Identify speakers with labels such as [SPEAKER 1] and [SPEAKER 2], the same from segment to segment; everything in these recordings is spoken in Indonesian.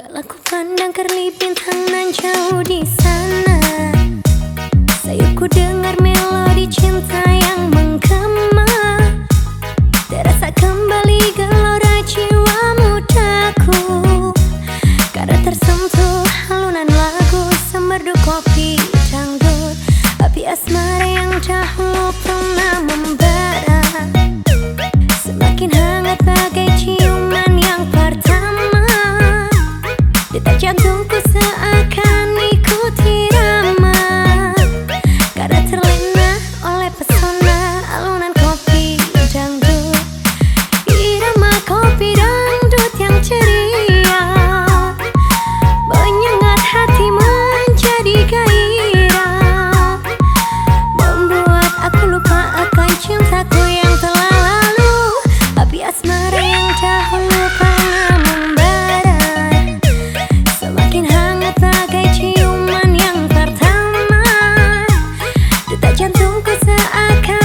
[SPEAKER 1] Kalau ku pandang kerli bintang nan jauh di sana. Saya ku dengar melodi cinta yang menggema. Terasa kembali gelora jiwa mudaku Karena tersentuh halunan lagu semerdu kopi dangdut. Api asmara yang dahulu pernah membara. Semakin hangat bagai So perasaan kau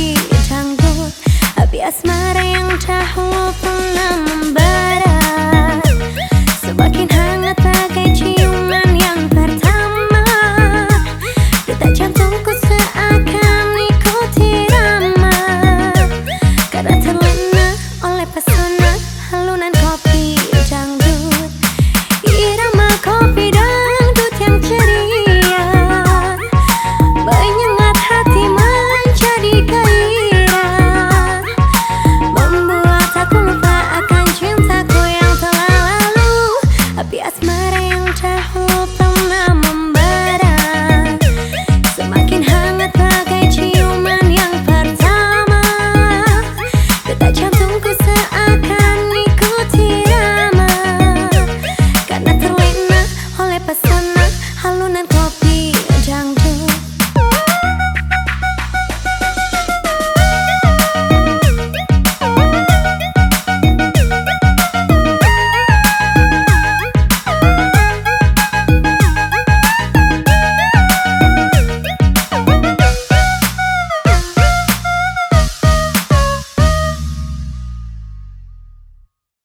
[SPEAKER 1] seperti janggut Api asmara yang dahulu pernah membara Semakin hangat